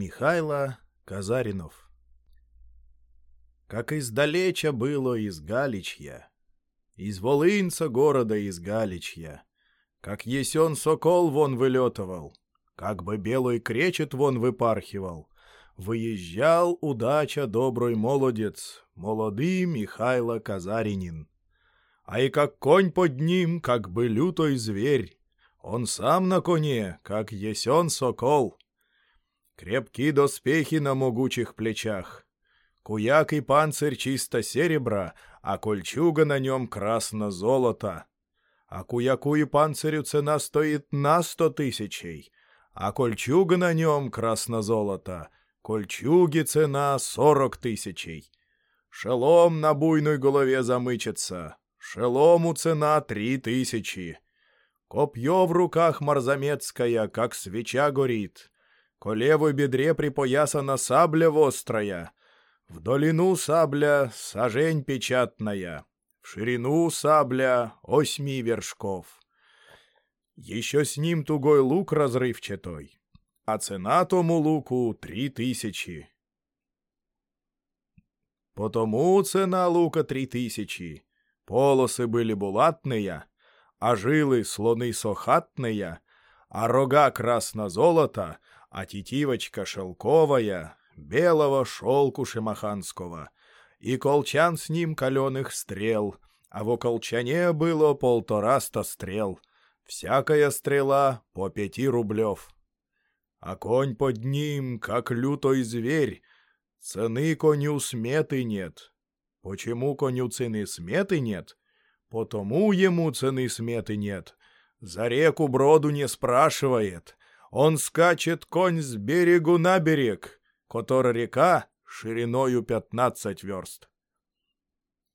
Михайло Казаринов Как издалеча было из Галичья, Из Волынца города из Галичья, Как есен сокол вон вылетывал, Как бы белый кречет вон выпархивал, Выезжал удача добрый молодец, Молодый Михайло Казаринин. А и как конь под ним, как бы лютой зверь, Он сам на коне, как есен сокол — Крепкие доспехи на могучих плечах. Куяк и панцирь чисто серебра, а кольчуга на нем красно-золото. А куяку и панцирю цена стоит на сто тысячей, а кольчуга на нем красно-золото. Кольчуги цена сорок тысячей. Шелом на буйной голове замычится. Шелому цена три тысячи. Копье в руках марзамецкая, как свеча горит. Ко левой бедре припоясана сабля вострая, в долину сабля сажень печатная, в ширину сабля осьми вершков. Еще с ним тугой лук разрывчатой, а цена тому луку три тысячи. Потому цена лука три тысячи. Полосы были булатные, а жилы слоны сохатные, а рога красно-золото, а тетивочка шелковая, белого шелку шимаханского, и колчан с ним каленых стрел, а в колчане было полтораста стрел, всякая стрела по пяти рублев. А конь под ним, как лютой зверь, цены коню сметы нет. Почему коню цены сметы нет? Потому ему цены сметы нет. За реку броду не спрашивает, он скачет конь с берегу на берег, который река шириною пятнадцать верст.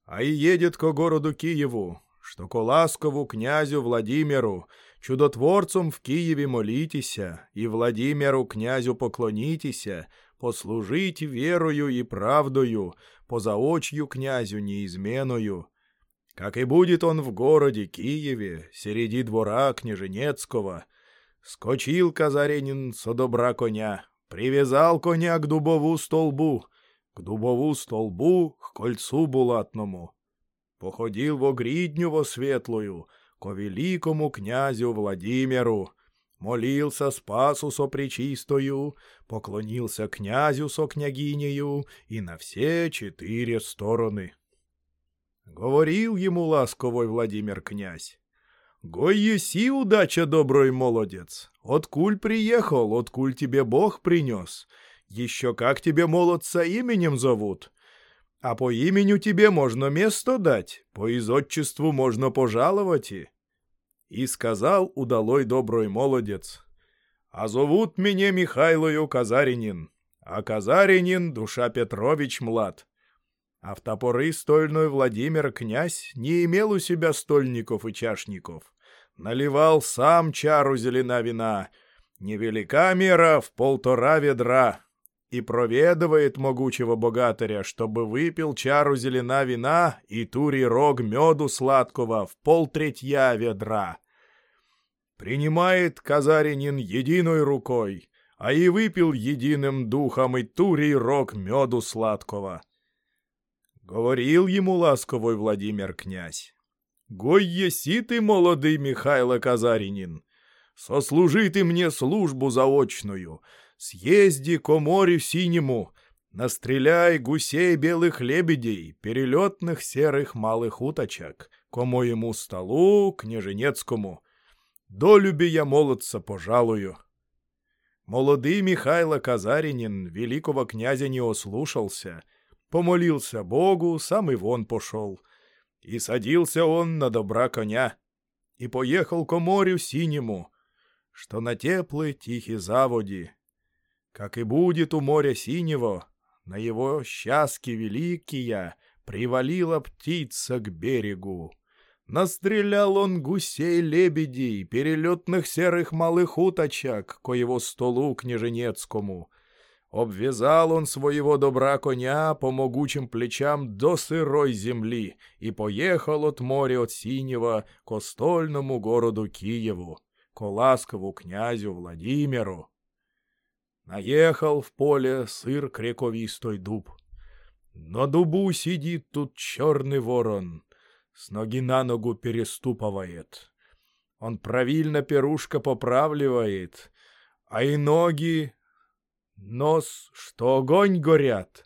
А и едет ко городу Киеву, что ко ласкову князю Владимиру, чудотворцам в Киеве молитеся, и Владимиру князю поклонитеся, послужить верою и правдою, по заочью князю неизменою. Как и будет он в городе Киеве, среди двора княженецкого, Скочил Казаренин со добра коня, привязал коня к дубову столбу, к дубову столбу, к кольцу булатному. Походил в огридню во светлую, ко великому князю Владимиру, молился Спасу со пречистою, поклонился князю со княгинею и на все четыре стороны. Говорил ему ласковой Владимир князь. «Гой еси, удача, добрый молодец! Откуль приехал, откуль тебе Бог принес? Еще как тебе, молодца, именем зовут? А по имени тебе можно место дать, по изотчеству можно пожаловать и...» И сказал удалой добрый молодец. «А зовут меня Михайлою Казаринин, а Казаринин душа Петрович млад». А в топоры стольной Владимир князь не имел у себя стольников и чашников наливал сам чару зелена вина, невелика мера в полтора ведра, и проведывает могучего богатыря, чтобы выпил чару зелена вина и тури рог меду сладкого в полтретья ведра. Принимает казаринин единой рукой, а и выпил единым духом и тури рог меду сладкого. Говорил ему ласковый Владимир князь. Гой еси ты, молодый Михайло Казаринин. Сослужи ты мне службу заочную. Съезди ко морю синему, настреляй гусей белых лебедей, перелетных серых малых уточек, ко моему столу княженецкому. Долюби я молодца пожалую. Молодый Михайло Казаринин великого князя не ослушался, помолился Богу, сам и вон пошел — и садился он на добра коня, и поехал ко морю синему, что на теплой тихой заводи. Как и будет у моря синего, на его счастки великие привалила птица к берегу. Настрелял он гусей-лебедей, перелетных серых малых уточек ко его столу княженецкому — Обвязал он своего добра коня по могучим плечам до сырой земли и поехал от моря от синего к стольному городу Киеву, к ласкову князю Владимиру. Наехал в поле сыр крековистой дуб. На дубу сидит тут черный ворон, с ноги на ногу переступывает. Он правильно перушка поправливает, а и ноги, нос, что огонь горят.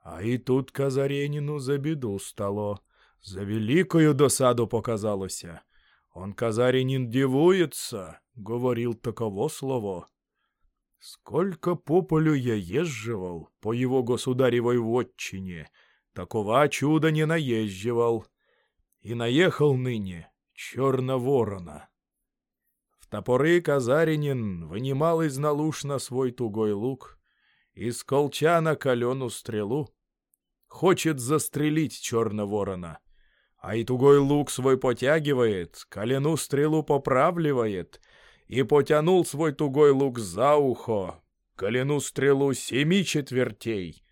А и тут Казаренину за беду стало, за великую досаду показалося. Он, Казаренин, дивуется, говорил таково слово. Сколько по полю я езживал по его государевой вотчине, такого чуда не наезживал. И наехал ныне черно-ворона. В топоры Казаринин вынимал из налушна свой тугой лук, из колчана калену стрелу. Хочет застрелить черно-ворона, а и тугой лук свой потягивает, колену стрелу поправливает — и потянул свой тугой лук за ухо, колену стрелу семи четвертей.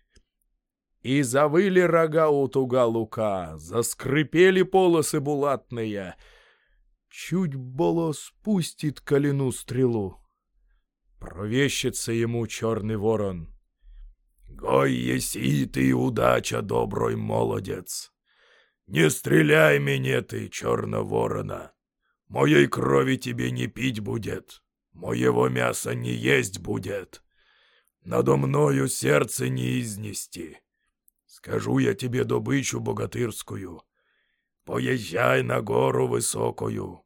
И завыли рога у туга лука, заскрипели полосы булатные. Чуть было спустит колену стрелу. Провещится ему черный ворон. «Гой еси ты, удача, добрый молодец! Не стреляй меня ты, черного ворона!» Моей крови тебе не пить будет, моего мяса не есть будет. Надо мною сердце не изнести. Скажу я тебе добычу богатырскую. Поезжай на гору высокую.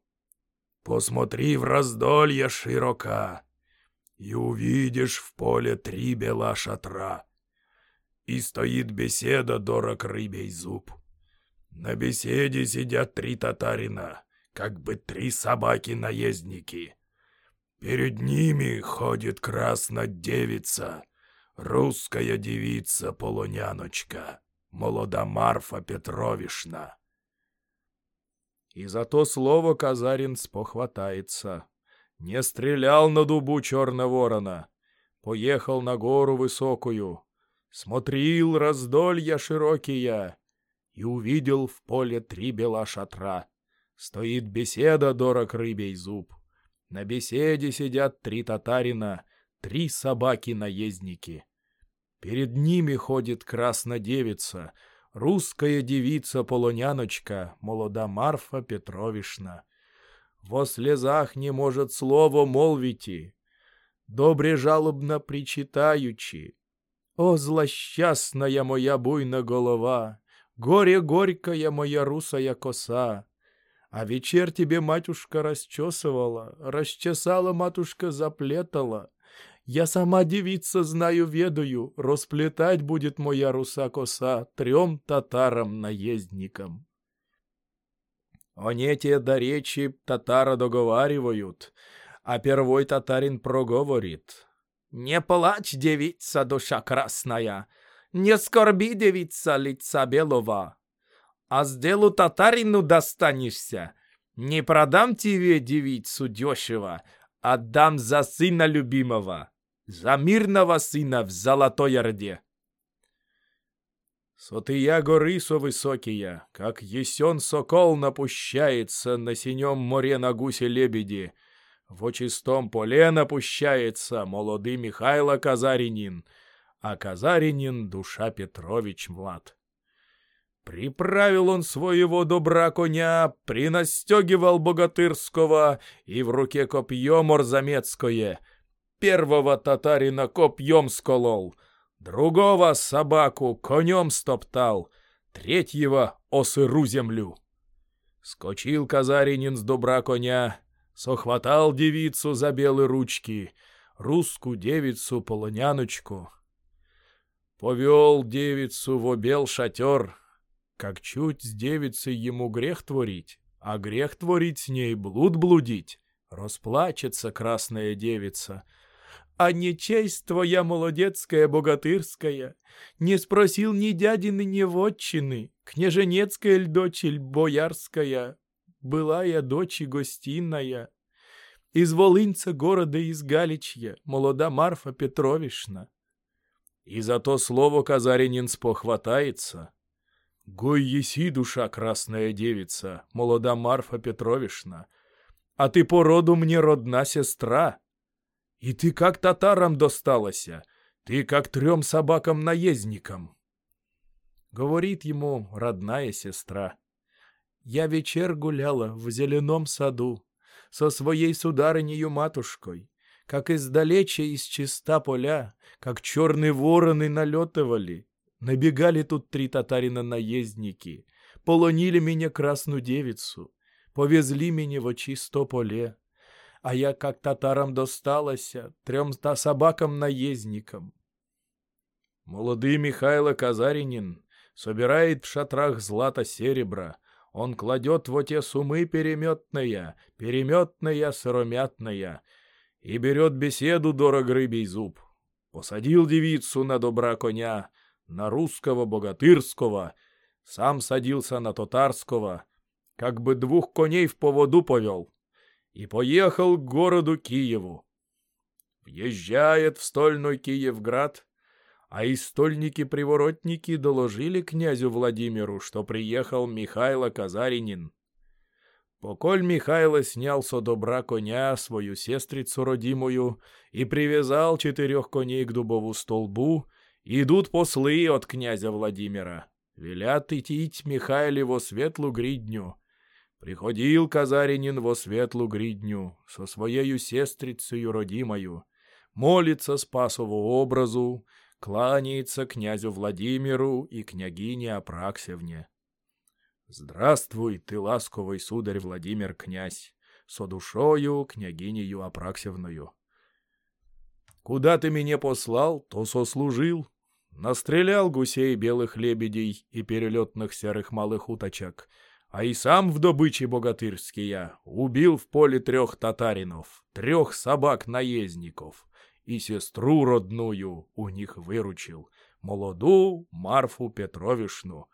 Посмотри в раздолье широка, и увидишь в поле три бела шатра. И стоит беседа дорог рыбей зуб. На беседе сидят три татарина — как бы три собаки-наездники. Перед ними ходит красная девица, русская девица-полоняночка, молода Марфа Петровишна. И за то слово Казарин спохватается. Не стрелял на дубу черного ворона, поехал на гору высокую, смотрел раздолья широкие и увидел в поле три бела шатра. Стоит беседа, дорог рыбей зуб. На беседе сидят три татарина, три собаки-наездники. Перед ними ходит краснодевица, русская девица-полоняночка, молода Марфа Петровишна. Во слезах не может слово молвити, добре жалобно причитаючи. О, злосчастная моя буйна голова, горе горькая моя русая коса! А вечер тебе матушка расчесывала, расчесала матушка заплетала. Я сама девица знаю, ведаю, расплетать будет моя руса коса трем татарам-наездникам. Они те до речи татара договаривают, а первой татарин проговорит. «Не плачь, девица, душа красная, не скорби, девица, лица белого, а с делу татарину достанешься. Не продам тебе девицу дешево, отдам за сына любимого, за мирного сына в золотой орде. Сотыя горы со высокие, как есен сокол напущается на синем море на гусе-лебеди, в чистом поле напущается молодый Михайло Казаринин, а Казаринин — душа Петрович млад. Приправил он своего добра коня, принастегивал богатырского и в руке копье морзамецкое. Первого татарина копьем сколол, другого собаку конем стоптал, третьего осыру землю. Скочил казаринин с добра коня, сохватал девицу за белые ручки, русскую девицу-полоняночку. Повел девицу в обел шатер — как чуть с девицей ему грех творить, а грех творить с ней блуд блудить. Расплачется красная девица. А не честь твоя молодецкая богатырская, Не спросил ни дядины, ни вотчины, Княженецкая ль дочь боярская, Была я дочь и гостиная. Из Волынца города из Галичья, Молода Марфа Петровишна. И за то слово Казаринин спохватается, Гой еси, душа красная девица, молода Марфа Петровишна, а ты по роду мне родна сестра. И ты как татарам досталася, ты как трем собакам-наездникам. Говорит ему родная сестра. Я вечер гуляла в зеленом саду со своей сударынею матушкой, как издалече из чиста поля, как черные вороны налетывали. Набегали тут три татарина-наездники, полонили меня красную девицу, повезли меня в чисто поле. А я как татарам досталася, трем-та собакам-наездникам. Молодый Михайло Казаринин собирает в шатрах злато-серебра, он кладет в те сумы переметная, переметная, сыромятная, и берет беседу дорогрыбий зуб. Посадил девицу на добра коня, на русского богатырского, сам садился на татарского, как бы двух коней в поводу повел, и поехал к городу Киеву. Въезжает в стольной Киевград, а и стольники-приворотники доложили князю Владимиру, что приехал Михайло Казаринин. Поколь Михайло снял со добра коня свою сестрицу родимую и привязал четырех коней к дубову столбу, идут послы от князя Владимира. Велят идти Михайле во светлу гридню. Приходил Казаринин во светлу гридню со своею сестрицею родимою, молится Спасову образу, кланяется князю Владимиру и княгине Апраксевне. Здравствуй, ты ласковый сударь Владимир князь, со душою княгинею Апраксевною. Куда ты меня послал, то сослужил. Настрелял гусей белых лебедей и перелетных серых малых уточек, а и сам в добыче богатырский я убил в поле трех татаринов, трех собак-наездников, и сестру родную у них выручил, молоду Марфу Петровишну.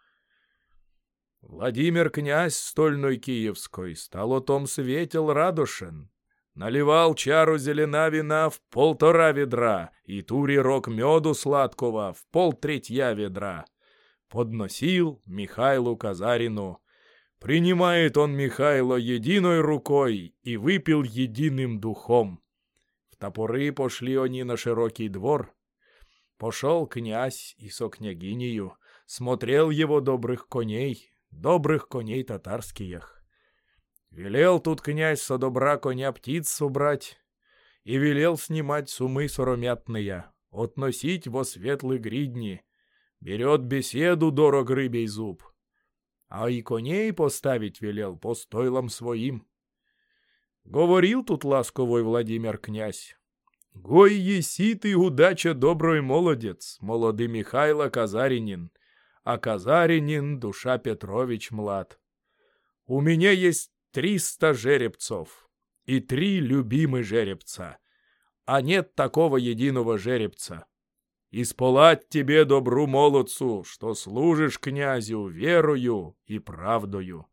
Владимир князь стольной киевской стал о том светел радушен, наливал чару зелена вина в полтора ведра и тури рог меду сладкого в полтретья ведра. Подносил Михайлу Казарину. Принимает он Михайло единой рукой и выпил единым духом. Топоры пошли они на широкий двор. Пошел князь и со княгинею, смотрел его добрых коней, добрых коней татарских. Велел тут князь со добра коня птиц убрать и велел снимать сумы соромятные, относить во светлые гридни. Берет беседу дорог рыбей зуб. А и коней поставить велел по стойлам своим. Говорил тут ласковой Владимир князь. Гой еси ты удача добрый молодец, молодый Михайло Казаринин, а Казаринин душа Петрович млад. У меня есть триста жеребцов и три любимых жеребца, а нет такого единого жеребца. Исполать тебе добру молодцу, что служишь князю верою и правдою.